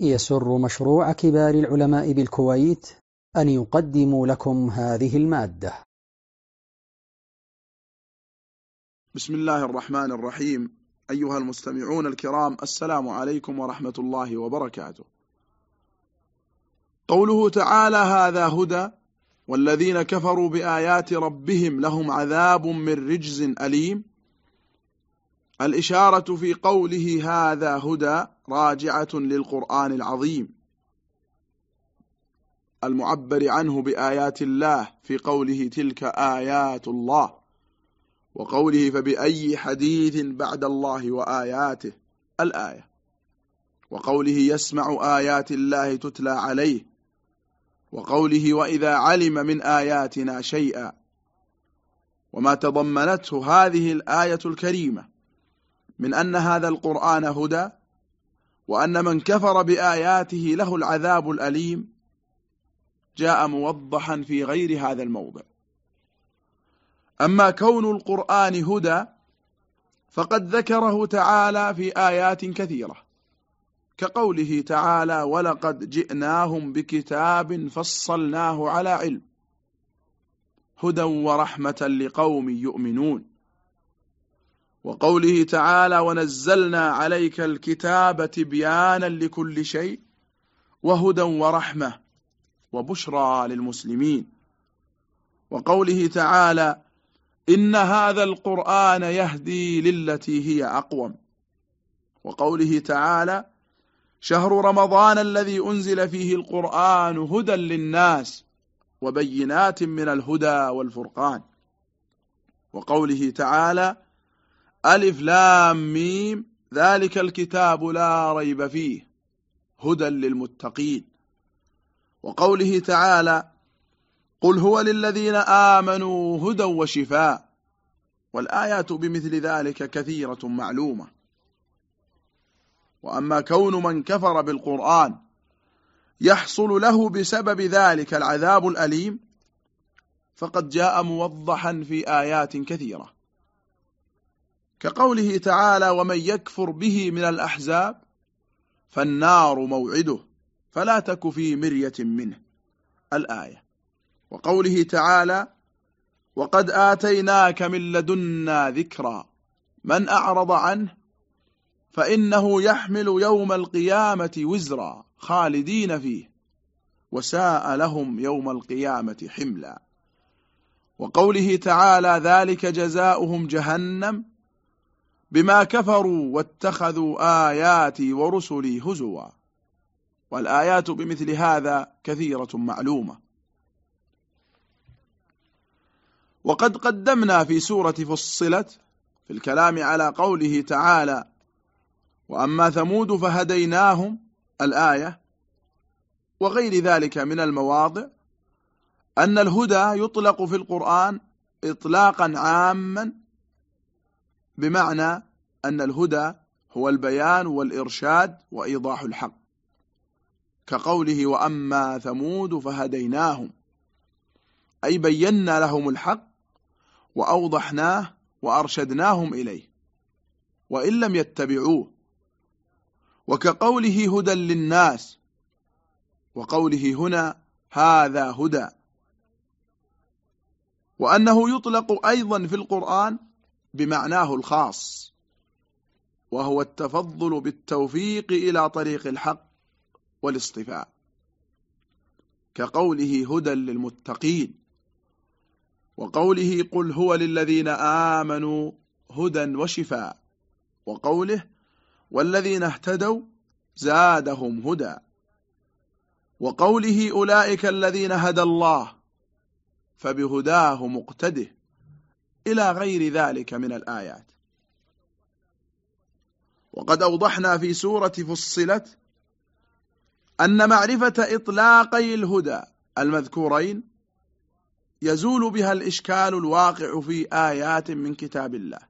يسر مشروع كبار العلماء بالكويت أن يقدم لكم هذه المادة. بسم الله الرحمن الرحيم. أيها المستمعون الكرام السلام عليكم ورحمة الله وبركاته. قوله تعالى هذا هدى والذين كفروا بآيات ربهم لهم عذاب من رجز أليم. الإشارة في قوله هذا هدى راجعة للقرآن العظيم. المعبر عنه بآيات الله في قوله تلك آيات الله وقوله فبأي حديث بعد الله وآياته الآية. وقوله يسمع آيات الله تتلى عليه وقوله وإذا علم من آياتنا شيئا. وما تضمنته هذه الآية الكريمة. من أن هذا القرآن هدى وأن من كفر بآياته له العذاب الأليم جاء موضحا في غير هذا الموضع. أما كون القرآن هدى فقد ذكره تعالى في آيات كثيرة كقوله تعالى ولقد جئناهم بكتاب فصلناه على علم هدى ورحمة لقوم يؤمنون. وقوله تعالى ونزلنا عليك الكتاب تبيانا لكل شيء وهدى ورحمة وبشرى للمسلمين. وقوله تعالى إن هذا القرآن يهدي للتي هي أقوم. وقوله تعالى شهر رمضان الذي أنزل فيه القرآن هدى للناس وبينات من الهدى والفرقان. وقوله تعالى ألف لام ميم. ذلك الكتاب لا ريب فيه. هدى للمتقين. وقوله تعالى قل هو للذين آمنوا هدى وشفاء. والآيات بمثل ذلك كثيرة معلومة. وأما كون من كفر بالقرآن يحصل له بسبب ذلك العذاب الأليم فقد جاء موضحا في آيات كثيرة. كقوله تعالى ومن يكفر به من الأحزاب فالنار موعده فلا تك في مرية منه. الآية. وقوله تعالى وقد آتيناك من لدنا ذكرا من أعرض عنه فإنه يحمل يوم القيامة وزرا خالدين فيه وساء لهم يوم القيامة حملا. وقوله تعالى ذلك جزاؤهم جهنم بما كفروا واتخذوا آياتي ورسلي هزوا والآيات بمثل هذا كثيرة معلومة. وقد قدمنا في سورة فصلت في الكلام على قوله تعالى وأما ثمود فهديناهم الآية وغير ذلك من المواضع أن الهدى يطلق في القرآن إطلاقا عاما بمعنى أن الهدى هو البيان والإرشاد وإيضاح الحق. كقوله وأما ثمود فهديناهم. أي بينا لهم الحق وأوضحناه وأرشدناهم إليه. وإن لم يتبعوه. وكقوله هدى للناس. وقوله هنا هذا هدى. وأنه يطلق أيضا في القرآن بمعناه الخاص وهو التفضل بالتوفيق إلى طريق الحق والاصطفاء. كقوله هدى للمتقين وقوله قل هو للذين آمنوا هدى وشفاء وقوله والذين اهتدوا زادهم هدى وقوله أولئك الذين هدى الله فبهداه مقتده. إلى غير ذلك من الآيات. وقد أوضحنا في سورة فصلت أن معرفة إطلاقي الهدى المذكورين يزول بها الإشكال الواقع في آيات من كتاب الله.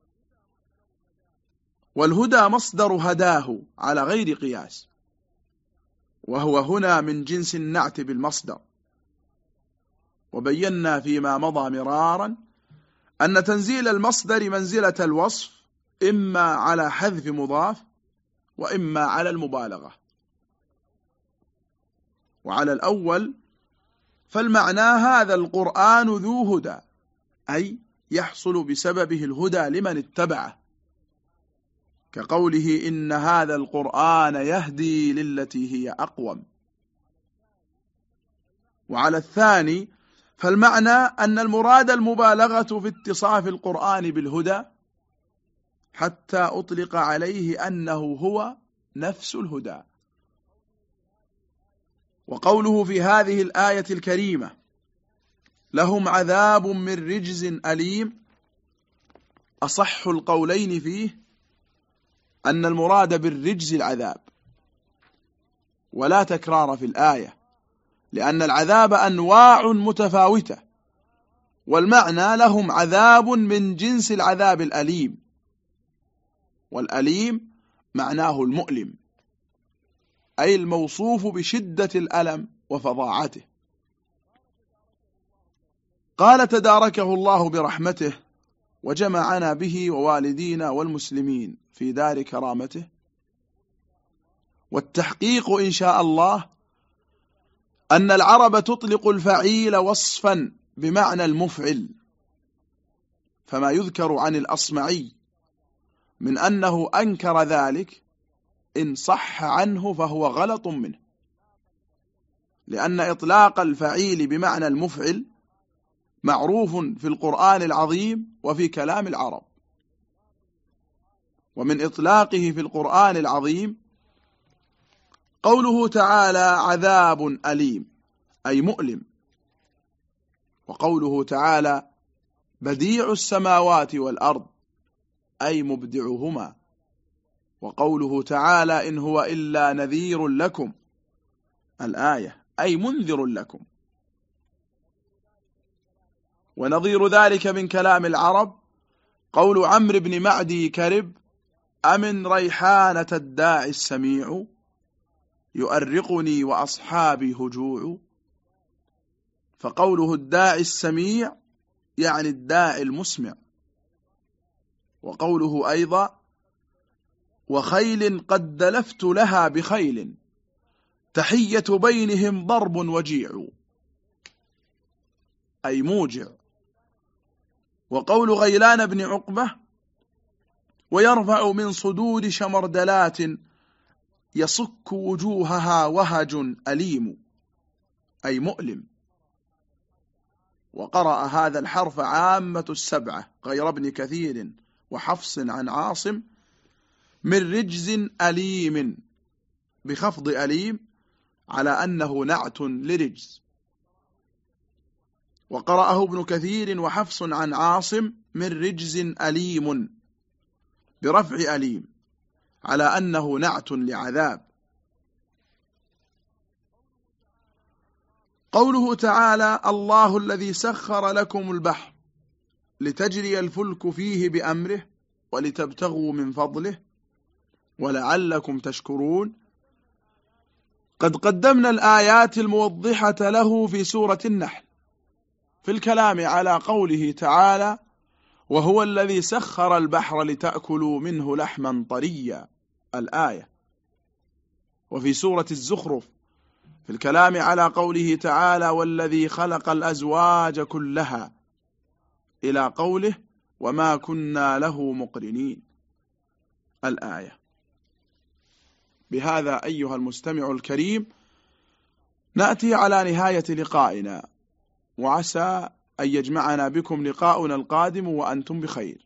والهدى مصدر هداه على غير قياس وهو هنا من جنس النعت بالمصدر. وبينا فيما مضى مرارا أن تنزيل المصدر منزلة الوصف إما على حذف مضاف وإما على المبالغة. وعلى الأول فالمعنى هذا القرآن ذو هدى أي يحصل بسببه الهدى لمن اتبعه. كقوله إن هذا القرآن يهدي للتي هي أقوم. وعلى الثاني فالمعنى أن المراد المبالغة في اتصاف القرآن بالهدى حتى أطلق عليه أنه هو نفس الهدى. وقوله في هذه الآية الكريمة لهم عذاب من رجز أليم أصح القولين فيه أن المراد بالرجز العذاب ولا تكرار في الآية. لأن العذاب أنواع متفاوتة والمعنى لهم عذاب من جنس العذاب الأليم والأليم معناه المؤلم أي الموصوف بشدة الألم وفظاعته. قال تداركه الله برحمته وجمعنا به ووالدينا والمسلمين في دار كرامته. والتحقيق إن شاء الله أن العرب تطلق الفعيل وصفا بمعنى المفعل فما يذكر عن الأصمعي من أنه أنكر ذلك إن صح عنه فهو غلط منه. لأن إطلاق الفعيل بمعنى المفعل معروف في القرآن العظيم وفي كلام العرب. ومن إطلاقه في القرآن العظيم قوله تعالى عذاب أليم أي مؤلم. وقوله تعالى بديع السماوات والأرض أي مبدعهما. وقوله تعالى إن هو إلا نذير لكم الآية أي منذر لكم. ونظير ذلك من كلام العرب قول عمرو بن معدي كرب أمن ريحانة الداعي السميع؟ يؤرقني وأصحابي هجوع. فقوله الداعي السميع يعني الداعي المسمع. وقوله أيضا وخيل قد دلفت لها بخيل. تحية بينهم ضرب وجيع. أي موجع. وقول غيلان بن عقبة ويرفع من صدود شمردلات يصك وجوهها وهج أليم أي مؤلم. وقرأ هذا الحرف عامة السبعة غير ابن كثير وحفص عن عاصم من رجز أليم بخفض أليم على أنه نعت لرجز. وقرأه ابن كثير وحفص عن عاصم من رجز أليم برفع أليم. على أنه نعت لعذاب. قوله تعالى الله الذي سخر لكم البحر لتجري الفلك فيه بأمره ولتبتغوا من فضله ولعلكم تشكرون قد قدمنا الآيات الموضحة له في سورة النحل في الكلام على قوله تعالى وهو الذي سخر البحر لتأكلوا منه لحما طريا الآية. وفي سورة الزخرف في الكلام على قوله تعالى والذي خلق الأزواج كلها إلى قوله وما كنا له مقرنين الآية. بهذا أيها المستمع الكريم نأتي على نهاية لقائنا وعسى أن يجمعنا بكم لقاؤنا القادم وأنتم بخير.